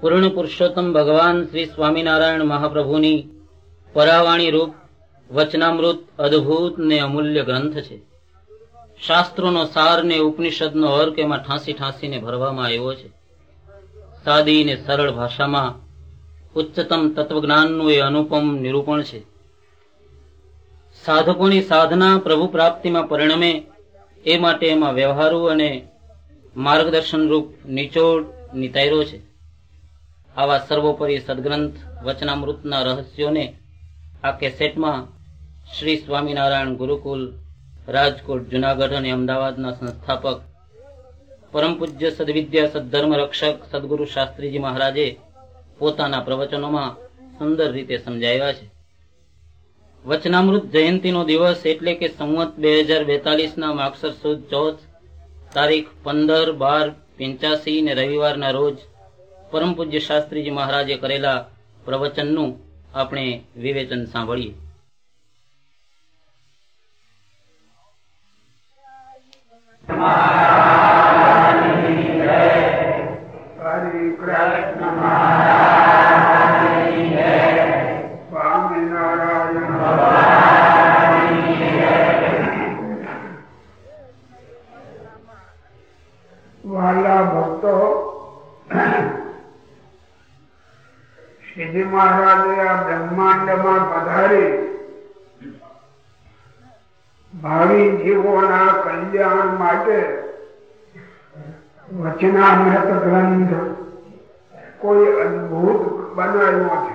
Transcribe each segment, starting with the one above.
પૂર્ણ પુરુષોત્તમ ભગવાન શ્રી સ્વામિનારાયણ મહાપ્રભુની પરાવાણી રૂપ, વચનામૃત, અદ્ભુત ને અમૂલ્ય ગ્રંથ છે. શાસ્ત્રોનો સાર ને ઉપનિષદનો અર્ક એમાં ઠાંસી ઠાંસીને ભરવામાં આવ્યો છે. સાદી ને સરળ ભાષામાં ઉચ્ચતમ તત્વજ્ઞાનનું એ અનુપમ નિરૂપણ છે. સાધકોની સાધના પ્રભુ પ્રાપ્તિમાં પરિણમે એ માટે એમાં વ્યવહારુ અને માર્ગદર્શન રૂપ નિચોડ નિતાર્યો છે. આવા સર્વોપરી સદગ્રંથ, વચનામૃતના રહસ્યોને આ કેસેટમાં શ્રી સ્વામિનારાયણ ગુરુકુલ, રાજકોટ, જુનાગઢ અને અમદાવાદના સંસ્થાપક, પરમ પૂજ્ય સદવિદ્યા સદધર્મ રક્ષક સદગુરુ શાસ્ત્રીજી મહારાજે પોતાના પ્રવચનોમાં સુંદર રીતે સમજાવ્યા છે. વચનામૃત જયંતિનો દિવસ એટલે કે સંવત બે હજાર બેતાલીસના માક્ષર સુદ ચોથ તારીખ પંદર બાર પંચ્યાસી ને રવિવારના રોજ પરમ પૂજ્ય શાસ્ત્રીજી મહારાજે કરેલા પ્રવચનનું આપણે વિવેચન સાંભળીએ. હરે શ્રીજી મહારાજે આ બ્રહ્માંડમાં પધારી ભાવિ જીવોના કલ્યાણ માટે વચનામૃત ગ્રંથ કોઈ અદભુત બનાવ્યો છે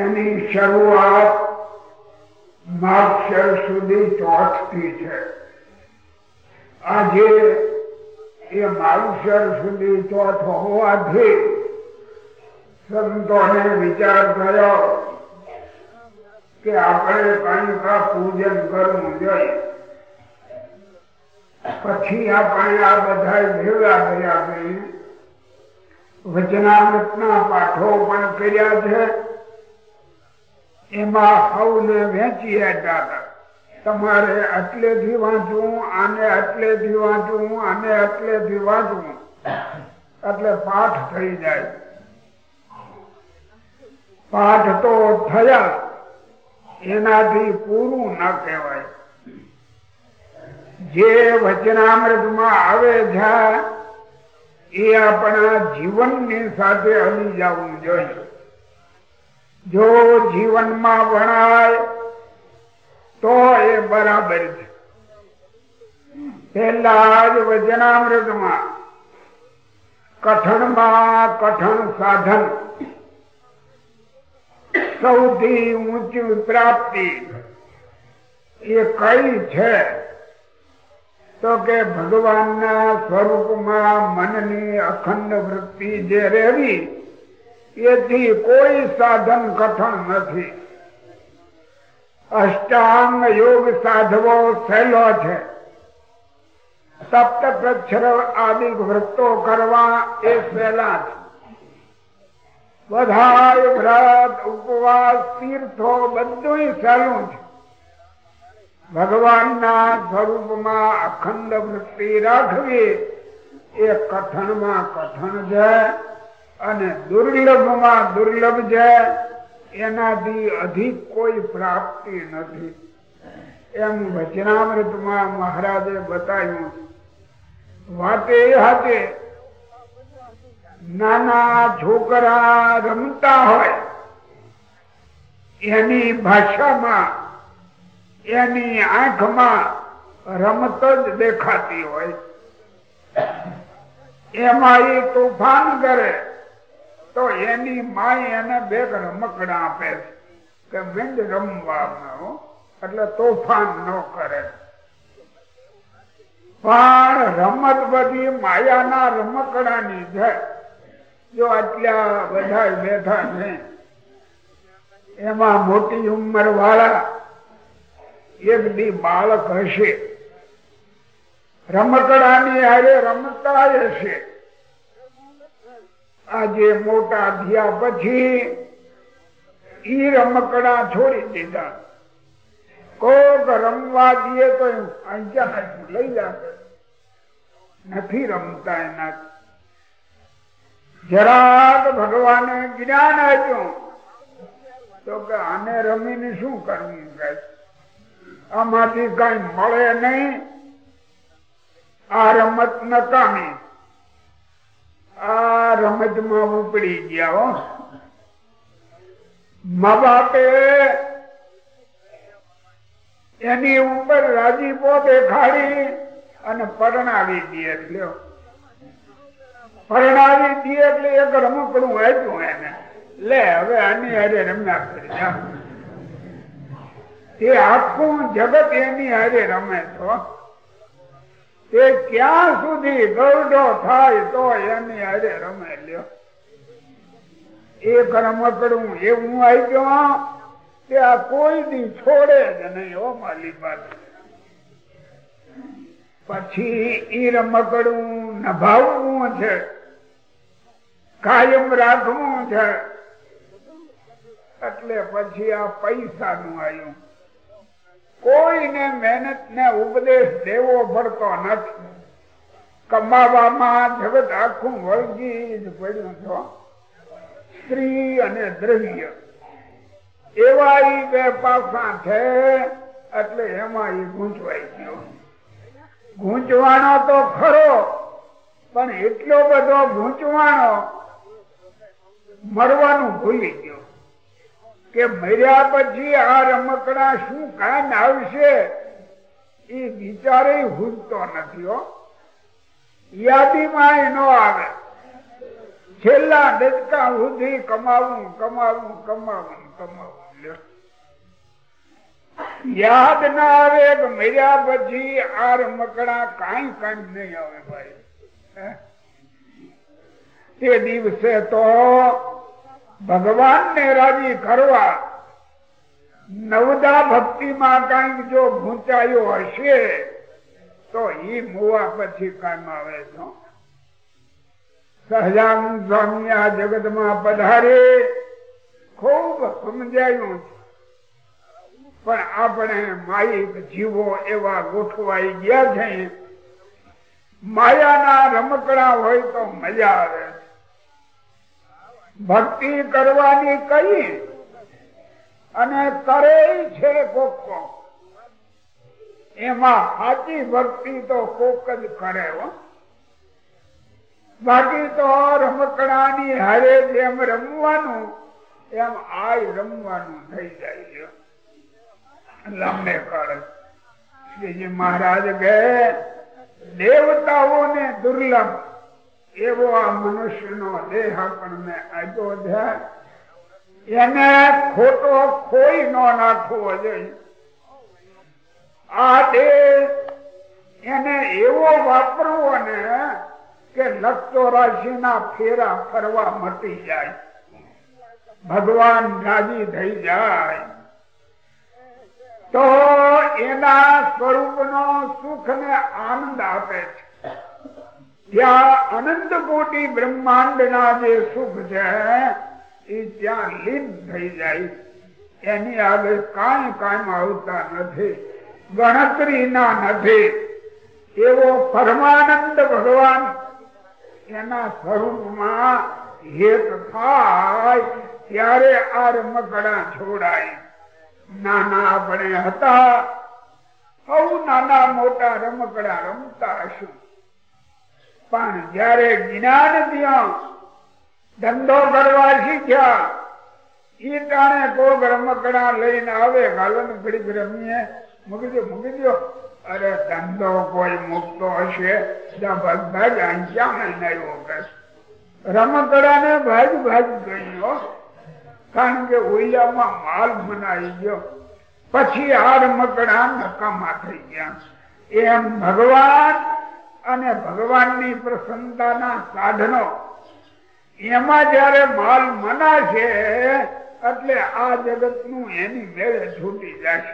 એની શરૂઆત માક્ષર સુધી ચોથથી છે આજે એ માવસર સુધી ચોથ હોવાથી સંતોને વિચાર થયો કે આપણે કંઈક પૂજન કરવું જોઈએ. પછી આપણે આ બધા ભેગા થયા છે વચનામૃતના પાઠો પણ કર્યા છે. એમાં સૌને વેચી હતા તમારે આટલેથી વાંચવું, આને આટલેથી વાંચવું, આને આટલેથી વાંચવું. એટલે પાઠ થઈ જાય. પાઠ તો થયા એનાથી પૂરું ન કહેવાય જે વચનામૃતમાં આવે છે એ આપણા જીવનની સાથે હલી જવું જોઈએ જો જીવનમાં ભણાય તો એ બરાબર છે પેલા જ વચનામૃતમાં કઠણમાં કઠણ સાધન સૌથી ઊંચી પ્રાપ્તિ. એ કઈ છે? તો કે ભગવાનના સ્વરૂપમાં મનની અખંડ વૃત્તિ જે રહેવી, એથી કોઈ સાધન કઠણ નથી. અષ્ટાંગ યોગ સાધવો સહેલો છે. સપ્ત પ્રક્ષર આદિ વૃત્તો કરવા એ સહેલા છે. બધાય વ્રત, ઉપવાસ, તીર્થો બધું સારું છે. ભગવાનના સ્વરૂપમાં અખંડ વૃત્તિ રાખવી એ કથનમાં કથન છે અને દુર્લભમાં દુર્લભ છે. એનાથી અધિક કોઈ પ્રાપ્તિ નથી. એમ વચનામૃતમાં મહારાજે બતાવ્યું. વાતે હાથે નાના છોકરા રમતા હોય, એની ભાષામાં, એની આંખમાં રમત જ દેખાતી હોય. એમાં એ તોફાન કરે, તો એની માય એને બે રમકડા આપે કે વિંદ રમવા એટલે તોફાન ન કરે. પણ રમત બધી માયાના રમકડાની છે. જો આટલા બધા બેઠા છે એમાં મોટી ઉંમર વાળા એક દી બાળક હશે. રમકડાની હારે રમતા હશે આજે મોટા થયા પછી ઈ રમકડા છોડી દીધા. કોક રમવા દે તો લઈ જાય નથી રમતા એના. જરાક ભગવાને જ્ઞાન આપ્યું. તો કે આને રમીને શું કરવું કે આમાંથી કઈ મળે નહીં. આ રમત નકામી આ રમતમાં ઉપડી ગયા હો. મા બાપે એની ઉપર રાજીપો દેખાડી અને પરણાવી દે લ્યો પરણાવી દે એટલે એક રમકડું વાંચ્યું એને. લે, હવે આની હારે રમ્યા કરી તે આખું જગત એની હારે રમે તો તે ક્યાં સુધી ગરડો થાય તો એની હારે રમે, લ્યો. એક રમકડું એવું આપ્યું તે આ કોઈ દી છોડે જ નહીં, હો, માલી પાસે પછી એ રમકડું નભાવવું છે. કાયમ રાખવું છે. એટલે પછી આ પૈસા નું આવ્યું કોઈને મહેનત ને ઉપદેશ દેવો પડતો નથી. કમાવામાં જગત આખું વળગી જ પડ્યું છો. સ્ત્રી અને દ્રવ્ય. એવા એ બે પાસા છે, એટલે એમાં એ ગૂંચવાઈ ગયો. ગૂંચવાનો તો ખરો, પણ એટલો બધો ગૂંચવાણો મરવાનું ભૂલી ગયો. કે મર્યા પછી આ રમકડા શું કામ આવશે, એ વિચારે ભૂલતો નથી હો. યાદીમાં એનો આવે. છેલ્લા દચકા સુધી કમાવું કમાવું કમાવું કમાવું. યાદ ના આવે કે મર્યા પછી આ રમકડા કાંઈ કાંઈ નહીં આવે ભાઈ. તે દિવસે તો ભગવાન ને રાજી કરવા નવદા ભક્તિ માં કંઈક જો ગુંચાયો હશે, તો ઈ મુવા પછી કામ આવે છો સહજાન સ્વામી આ જગતમાં પધારે, ખૂબ સમજાયું પણ આપણે માયિક જીવો એવા ગોઠવાઈ ગયા છે. માયાના રમકડા હોય તો મજા આવે. ભક્તિ કરવાની કઈ અને કરે છે કોક એમાં સાચી ભક્તિ તો કોક જ કરે બાકી તો રમકડાની હારે જેમ રમવાનું, એમ આય રમવાનું થઈ જાય લમને કાળે. શ્રીજી મહારાજ કે, દેવતાઓને દુર્લભ એવો આ મનુષ્યનો દેહ આપણને આપ્યો છે. એને ખોટો ખોઈ ન નાખવો જોઈએ. આ દેહ એને એવો વાપરવો ને કે લક્ષો રાશિના ફેરા ફરવા મટી જાય. ભગવાન રાજી થઈ જાય. તો એના સ્વરૂપ નો સુખ ને આનંદ આપે છે. ત્યાં અનંત કોટી બ્રહ્માંડ ના જે સુખ છે એ ત્યાં લીન થઈ જાય એની આગળ કાંઈ કામ આવતા નથી ગણતરી ના નથી એવો પરમાનંદ ભગવાન એના સ્વરૂપમાં હેત થાય ત્યારે આ રમકડા છોડાય નાના આપણે હતા સૌ નાના મોટા રમકડા રમતા હશું પણ જયારે જ્ઞાન ત્યાં ધંધો કરવા શીખ્યા એ ટાણે કોક રમકડા લઈને આવે ગાલન ઘડીક રમીએ. મૂકી દો મૂકી દો અરે ધંધો કોઈ મૂકતો હશે ભાગ રમકડા ને ભાગ ભાજ ગયો કારણ કે ઓલિયામાં માલ બનાવી ગયો. પછી આ રમકડા નકામા થઈ ગયા. એમ ભગવાન અને ભગવાનની પ્રસન્નતાના સાધનો. એમાં જયારે માલ મનાશે, એટલે આ જગતનું એની મેળે છૂટી જશે.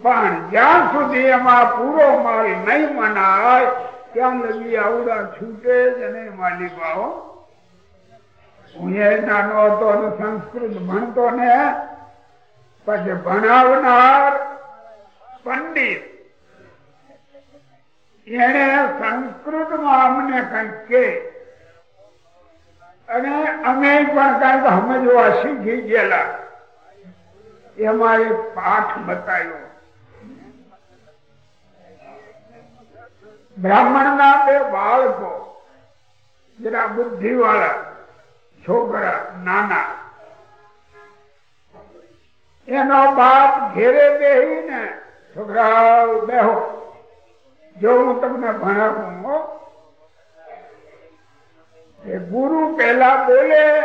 પણ જ્યાં સુધી એમાં પૂરો માલ નહીં મનાય, ત્યાં લગી આવડા છૂટે જ નહીં માલિકાઓ હું એ નાનો હતો સંસ્કૃત ભણતો ને, પછી ભણાવનાર પંડિત એને સંસ્કૃતમાં અમને કંઈક અને અમે પણ કંઈક સમજવા શીખી ગયેલા. એમાં એક પાઠ બતાવ્યો. બ્રાહ્મણ ના બે બાળકો, જરા બુદ્ધિ વાળા છોકરા, નાના. એનો બાપ ઘેરે બેહી ને છોકરા બેહો. જો હું તમને ભણાવું ગુરુ પેલા બોલે,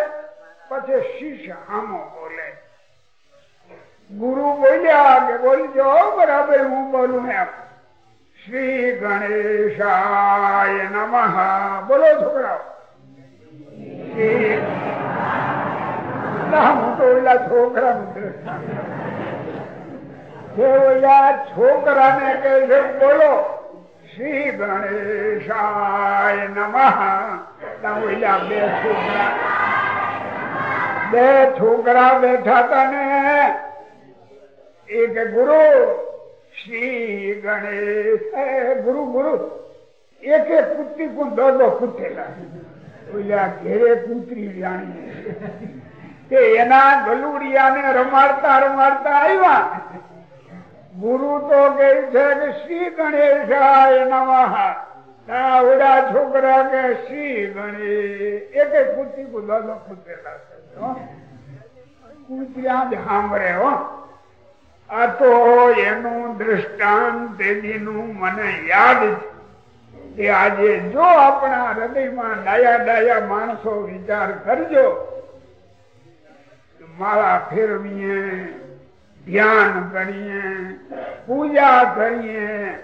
પછી શિષ્ય આમો બોલે. ગુરુ બોલ્યા કે બોલજો, બરાબર, હું બોલું એમ. શ્રી ગણેશાય નમઃ. બોલો છોકરાઓ. ઓલા છોકરા ઓલા છોકરાને કહે બોલો. શ્રી ગણેશાય નમઃ ઓલા બે છોકરા. બે છોકરા બેઠા હતા એક ગુરુ શ્રી ગણેશ ગુરુ ગુરુ. એક એક કુત્તી કુ દોડો દો કૂતેલા ઓલા ઘેરે કૂતરી જાણી કે એના ગલુડિયા ને રમાડતા રમાડતા આવ્યા. ગુરુ તો કે છે કે શ્રી ગણેશાય નમઃ. ઓડા છોકરા કે શ્રી ગણેશ. એક એક કૂતી કુ દો દો કૂતેલા કૂતર્યા જ સાંભળે હો. આ તો એનું દ્રષ્ટાંત એનું મને યાદ છે કે આજે જો આપણા હૃદયમાં ડાયા ડાયા માણસો વિચાર કરજો મારા ફેરવીએ ધ્યાન કરીએ, પૂજા કરીએ,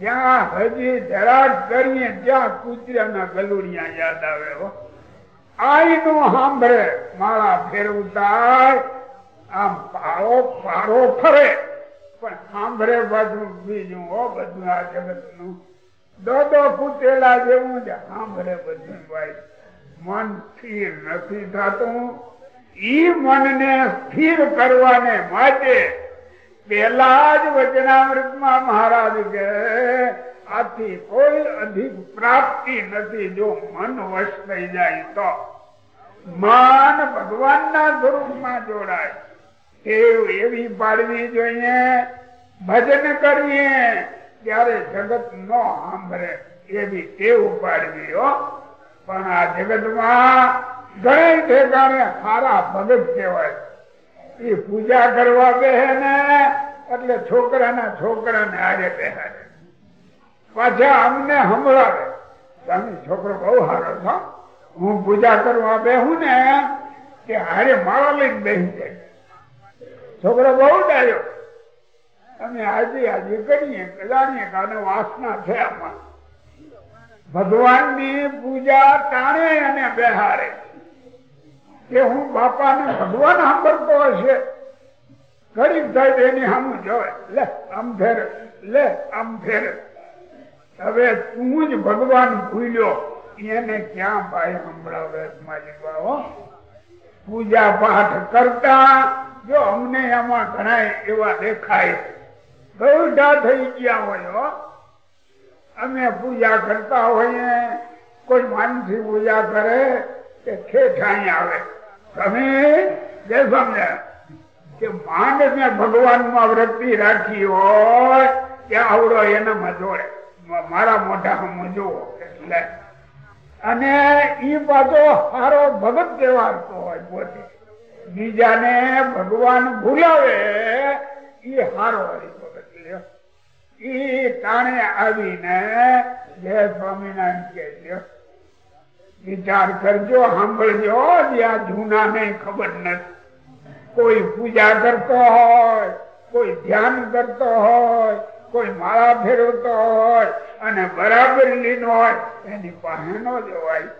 જ્યાં હજી ધરાટ કરીએ, ત્યાં કૂતરાના ગલુડિયા યાદ આવે આઈનું સાંભળે માળા ફેરવતા આમ પાળો પારો ફરે, પણ સાંભળે બધું બીજું હો, બધું આ જગતનું દોડો કૂટેલા જેવું જ સાંભળે બધું ભાઈ. મન સ્થિર નથી થતું. ઈ મનને સ્થિર કરવાને માટે પેલા જ વચનામૃતમાં મહારાજ કે, આથી કોઈ અધિક પ્રાપ્તિ નથી જો મન વશ થઈ જાય તો. માન ભગવાન ના સ્વરૂપમાં જોડાય. ટેવ એવી પાડવી જોઈએ, ભજન કરીએ, ત્યારે જગત નો સાંભળે એવી ટેવ પાડવી હો. પણ આ જગત ઘણા ઠેકાણે સારા ભગત કહેવાય. એ પૂજા કરવા બેહે ને, એટલે છોકરાના છોકરાને હારે બેહાડે પાછા અમને સંભળાવે. તમે છોકરો બહુ સારો છો. હું પૂજા કરવા બેહું ને, કે હારે માળા લઈને બેસી જાય. છોકરો બહુ ડાયો. અમે આજે આજે કરીએ કદાણીએ કે વાસના છે આમાં. ભગવાનની પૂજા ટાણે અને બેહારે કે હું બાપા ને ભગવાન સાંભળતો હશે ગરીબ થાય એની સામું જોવે. લે, આમ ફેર, લે, આમ ફેર. હવે તું જ ભગવાન ભૂલ્યો. એને ક્યાં ભાઈ સંભળાવે મારી બાબો પૂજા પાઠ કરતા જો અમને એમાં ઘણા એવા દેખાય. ગૌઢા થઈ ગયા હોય અમે પૂજા કરતા હોઈએ. કોઈ માનસી પૂજા કરે કે ખેઠાઈ આવે. તમે જે સમજે કે માંડ ને ભગવાનમાં વૃત્તિ રાખી હોય, કે આવડો એનામાં જોડે મારા મોઢા હમ જુઓ એટલે. અને ઈ પાછો સારો ભગત કહેવાતો હોય પોતે. બીજાને ભગવાન ભૂલાવે, ઈ હારો ભગત ઈ તાણે આવીને જય સ્વામિનારાયણ કે વિચાર કરજો, સાંભળજો જ્યાં જૂના ને ખબર નથી. કોઈ પૂજા કરતો હોય, કોઈ ધ્યાન કરતો હોય, કોઈ માળા ફેરવતો હોય અને બરાબર લીનો હોય, એની પાસે ન જવાય.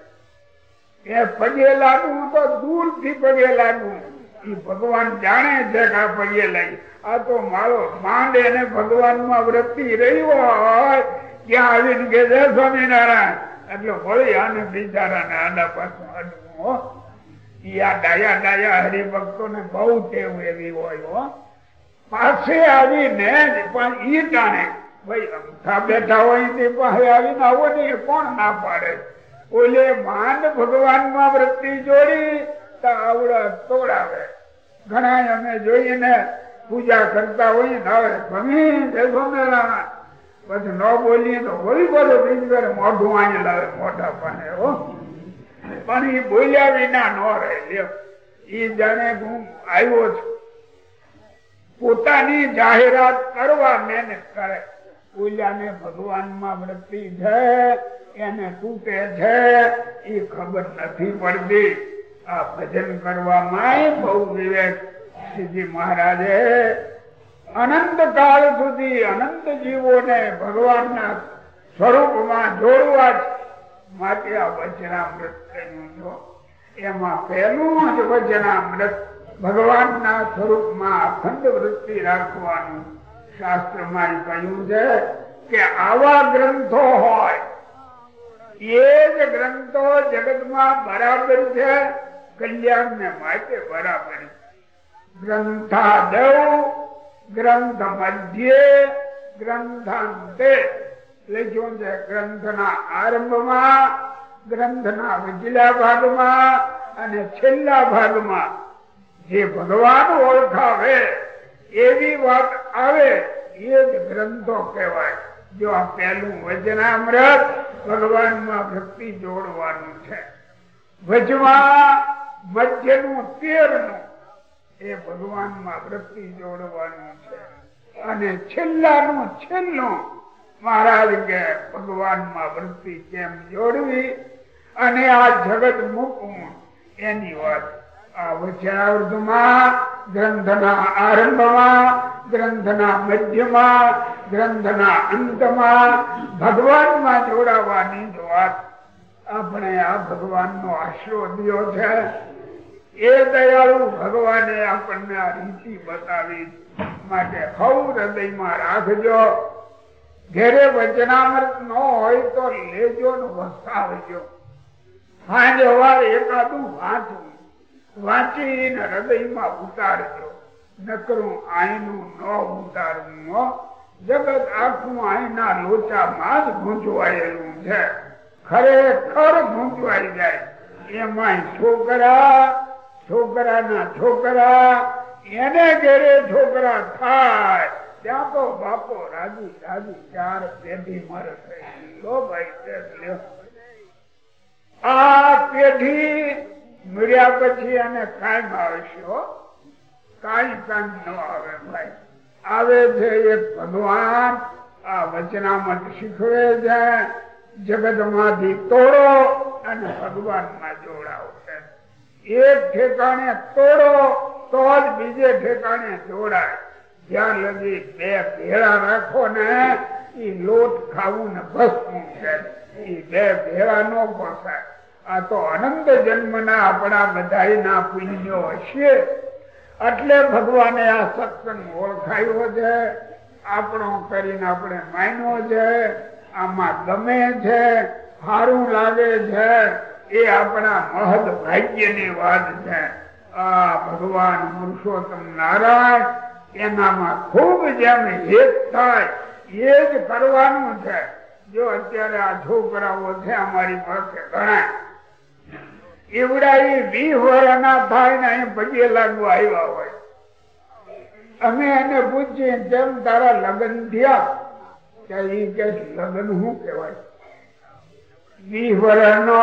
એ પગે લાગવું તો દૂરથી પગે લાગવું. એ ભગવાન જાણે છે કે આ પગે લઈ આ તો મારો માંડ એને ભગવાનમાં વૃત્તિ રહી હોય, ત્યાં આવીને કે સ્વામિનારાયણ. એટલે વળી આને બિચારા ને આડા પાછું અડવું આ ડાયા ડાયા હરિભક્તો ને બહુ ટેવ એવી હોય, હો. પાસે આવીને પણ ઈ ટાણે ભાઈ બેઠા હોય તે પાસે આવીને આવો ને કોણ ના પાડે? ઓલે માંડ ભગવાનમાં વૃત્તિ જોડી, તો આવડા તોડાવે. ઘણા અમે જોઈને પૂજા કરતા હોય ને હવે ભમી જય પછી ન બોલીએ તો બોલી બોલો બીજી વાર મોઢું અહીંયા લાવે, મોઢા હો. પણ એ બોલ્યા વિના ન રહે એ જાણે હું આવ્યો છું. પોતાની જાહેરાત કરવા મહેનત કરે. પૂજાને ભગવાનમાં વૃત્તિ છે, એને તૂટે છે એ ખબર નથી પડતી. આ ભજન કરવામાં બહુ વિવેક શ્રીજી મહારાજે અનંત કાળ સુધી અનંત જીવોને ભગવાનના સ્વરૂપમાં જોડવા માટે આ વચનામૃત કહ્યું છો એમાં પહેલું જ વચનામૃત ભગવાનના સ્વરૂપમાં અખંડ વૃત્તિ રાખવાનું શાસ્ત્રમાં કહ્યું છે કે આવા ગ્રંથો હોય. એ જ ગ્રંથો જગતમાં બરાબર છે કલ્યાણ ને માટે બરાબર ગ્રંથા ગ્રંથાદવ ગ્રંથ મધ્યે ગ્રંથાંતે લખ્યું છે, ગ્રંથના આરંભમાં, ગ્રંથના વિજલા ભાગમાં અને છેલ્લા ભાગમાં જે ભગવાન ઓળખાવે, એવી વાત આવે, એ જ ગ્રંથો કહેવાય. જો આ પહેલું વચનામૃત ભગવાનમાં ભક્તિ જોડવાનું છે. વચમાં મધ્યનું તેરનું એ ભગવાનમાં વૃત્તિ જોડવાનું છે. અને છેલ્લાનું છેલ્લું મહારાજ કે ભગવાનમાં વૃત્તિ કેમ જોડવી? અને આ જગત મૂકવું, એની વાત આ વચનાવૃતમાં ગ્રંથના આરંભમાં, ગ્રંથના મધ્યમાં, ગ્રંથના અંતમાં ભગવાનમાં જોડાવાની જ વાત. આપણે આ ભગવાનનો આશરો દિયો છે. એ દયાળુ ભગવાને આપણને આ રીતિ બતાવી માટે હવ હૃદયમાં રાખજો. ઘેરે વચનામૃત ન હોય તો લેજો ને વસાવજો. સાંજ વાર એકાદું વાંચવું વાંચીને હૃદયમાં ઉતારજો. નકરું આઈનું ન ઉતારવું જગત આખું આઈના લોચામાં જ ગૂંચવાયેલું છે. ખરેખર ગૂંચવાઈ જાય. એમાં છોકરા છોકરાના છોકરા, એને ઘેરે છોકરા થાય. ત્યાં તો બાપો રાજી રાજી, ચાર પેઢી મરે લો ભાઈ આ પેઢી મળ્યા પછી અને કાયમ આવશે કાંઈ કાંઈ ન આવે ભાઈ. આવે છે એક ભગવાન. આ વચનામત શીખવે છે. જગતમાંથી તોડો અને ભગવાનમાં જોડાવો એક ઠેકાણે તોડો, તો જ બીજે ઠેકાણે જોડાય. જ્યાં લગી બે ભેળા રાખો ને એ લોટ ખાવું ને ભસવું છે. એ બે ભેળા નો પોસાય. આ તો અનંત જન્મના આપણા બધા પુણ્યો હશે. એટલે ભગવાને આ સત્સંગ ઓળખાયો છે, આપણો કરીને આપણે માન્યો છે, આમાં ગમે છે સારું લાગે છે એ આપણા મહદ ભાગ્યની વાત છે. આ ભગવાન પુરુષોત્તમ નારાયણ એનામાં ખૂબ જેમ હેત થાય, એ જ કરવાનું છે. જો અત્યારે આ છોકરાઓ છે અમારી પાસે ઘણા એવડા એ વીસ વર્ષના થાય ને અહીં પગે લાગવા આવ્યા હોય. અમે એને પૂછીએ જેમ તારા લગ્ન થયા? કે લગ્ન શું કેવાય વીસ વર્ષનો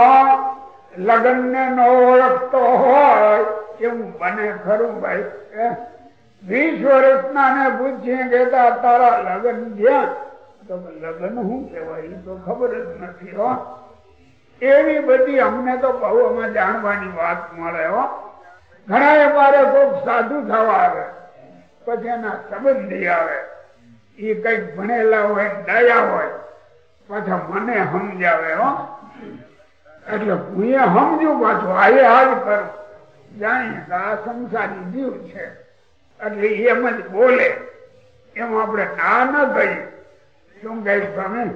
લગ્ન ને ઓળખતો હોય એવું બને ખરું ભાઈ. વીસ વર્ષના ને પૂછીએ કે તારા લગ્ન જ્યાં તો લગ્ન શું કહેવાય? તો ખબર જ નથી હો. એવી બધી અમને તો બહુ અમે જાણવાની વાત મળે હો. ઘણા મારે કોઈક સાધુ થવા આવે, પછી એના સંબંધી આવે. એ કંઈક ભણેલા હોય દયા હોય પાછા મને સમજાવે, હો. એટલે હું એ સમજુ પાછું આયે હાલ કરું. જાણીએ કે આ સંસારી જીવ છે. એટલે એમ જ બોલે. એમ આપણે ના ન કહીએ. શું કહે તમે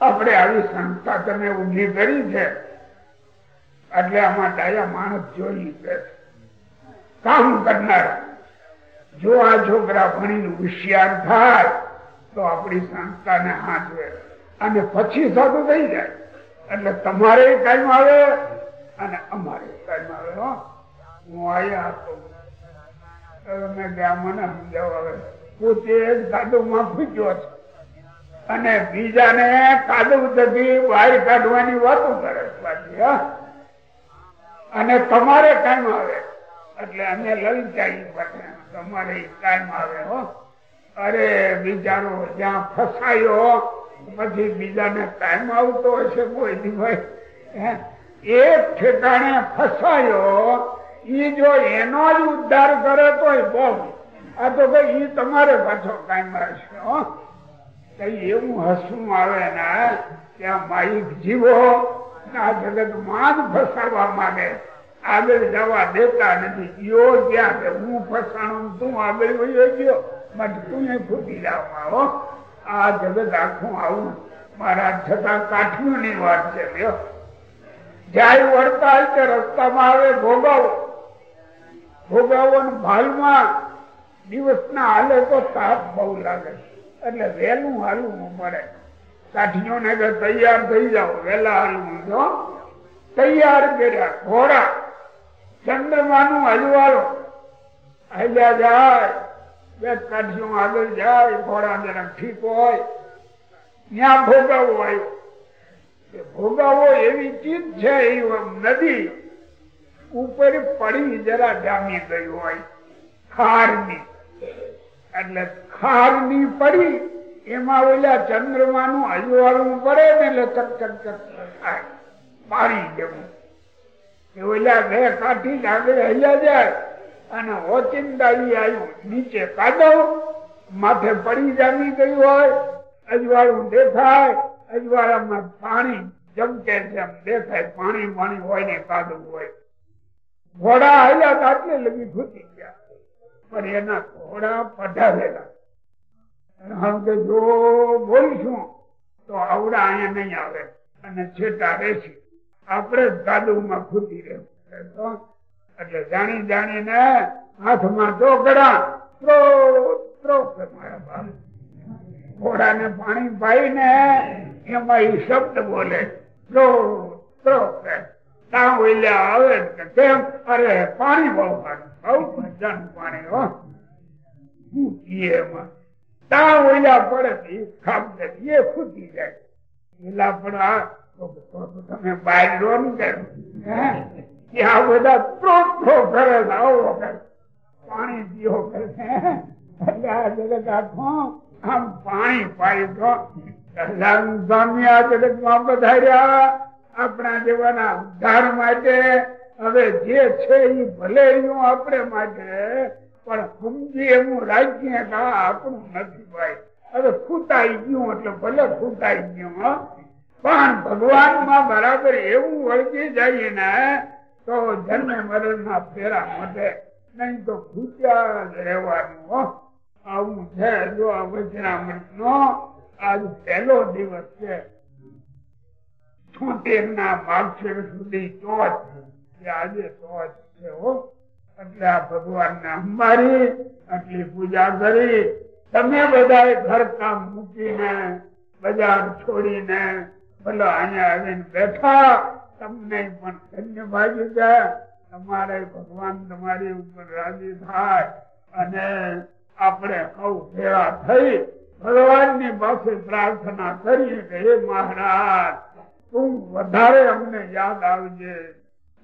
આપણે આવી સંસ્થા તમે ઊભી કરી છે. એટલે આમાં ડાયા માણસ જોઈ કામ કરનાર. જો આ છોકરા ભણીને હોશિયાર થાય તો આપણી સંસ્થાને હાથવે અને પછી સાધુ થઈ જાય. એટલે તમારે કાયમ આવે અને અમારે કાયમ આવે, હો. હું આયા હતો મેં ગયા મને સમજાવ આવે પોતે કાદવમાં ફૂટ્યો છે. અને બીજાને કાદવ થકી બહાર કાઢવાની વાતો કરે પાછી અને તમારે કાયમ આવે. એટલે અમે લલચાઈ પાસે તમારે કાયમ આવે, હો. અરે, બીજાનો જ્યાં ફસાયો, પછી બીજાને કાયમ આવતો હશે કોઈ ભાઈ એક ઠેકાણે ફસાયો, ઈ જો એનો જ ઉદ્ધાર કરે તો બહુ આ તો ભાઈ ઈ તમારે પાછો કાયમ આવશે હો? એવું હસવું આવે ને, ત્યાં માઇક જીવો આ જગતમાં જ ફસાવા માંગે આગળ જવા દેતા નથી. યો ત્યાં કે હું ફસાણું તું આગળ વયો ગયો. માટે તું એ ફૂટી જવા હો આ જગત આખું આવું. મારા છતાં કાઠિયું ની વાત છે લ્યો. જાય વળતા તે રસ્તામાં આવે ભોગાવો. ભોગાવો ભાલમાં દિવસના હાલે તો તાપ બહુ લાગે. એટલે વહેલું હાલવું મળે કાઠીઓ ને તૈયાર થઈ જાઓ. વેલા હાલવું જો તૈયાર કર્યા. ઘોડા. ચંદ્રમાનું હલવાળો હલ્યા જાય. બે કાઠીઓ આગળ જાય ઘોડા જરા ઠીક હોય. ત્યાં ભોગાવો આવ્યો. ભોગાવો એવી ચીજ છે એ નદી ઉપર પડી જરા જામી ગઈ હોય. ખારની. એટલે ખારની પડી, એમાં ઓલા ચંદ્રમાનું હજવાળું પડે ને એટલે ચક ચક ચક મારી જવું ઓલા બે કાઠી આગળ હૈયા જાય. અને ઓચિંદાઈ આવ્યું. નીચે કાદવ, માથે પડી જામી ગયું હોય, અજવાળું દેખાય, અજવાળામાં પાણી જમકે છે દેખાય, પાણી પાણી હોય ને કાદવ હોય. ઘોડા હાલ્યા આટલે લગી ઘૂસી ગયા. પણ એના ઘોડા પઢાવેલા કે જો બોલીશું, તો આવડા અહીંયા નહીં આવે. અને છેટા રહેશે આપણે જ કાદવમાં ખૂટી રહેવું. એટલે જાણી જાણીને હાથમાં ચોકડા ઘોડાને પાણી પાઈને એમાં એ શબ્દ બોલે. આવે કેમ? અરે પાણી બહુ પાણી પાણી હો. એમાં? ત્યાં ઓલા પડે ખાપ એ ફૂટી જાય. એલા પણ તમે બહાર રો ને ત્યાં બધા ત્રોટો કરે આવો પાણી પીઓ કરે એ ભલે આપણે માટે. પણ સમજી એવું કે આપણું નથી ભાઈ. હવે ફૂટાઈ ગયું એટલે ભલે ફૂટાઈ ગયું પણ ભગવાનમાં બરાબર એવું વળગી જાય ને તો જન્મ મરણ ના ફેરા મળે નહીં તો ભૂત્યા રહેવાનું. આવું છે જો આ વચનામૃત નો આજ પહેલો દિવસ છે. છોતેર ના માગશેર સુધી ચોથ આજે ચોથ છે હો. એટલે આ ભગવાન ને અંબારી, આટલી પૂજા કરી. તમે બધા ઘર કામ મૂકીને, બજાર છોડીને, ભલે અહીંયા આવીને બેઠા તમને પણ ધન્યવાદ તમારે ભગવાન તમારી ઉપર રાજી થાય અને આપણે સૌ ભેળા થઈ ભગવાનની પાસે પ્રાર્થના કરીએ કે હે મહારાજ, તું વધારે અમને યાદ આવજે.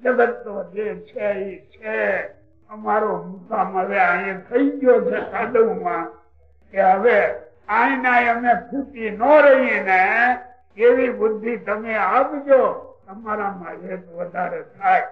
જગત તો જે છે એ છે. અમારો મુકામ હવે અહીંયા થઈ ગયો છે કાદવમાં કે હવે આઈના અમે ફૂટી ન રહીએ ને એવી બુદ્ધિ તમે આપજો. તમારામાં એક વધારે થાય.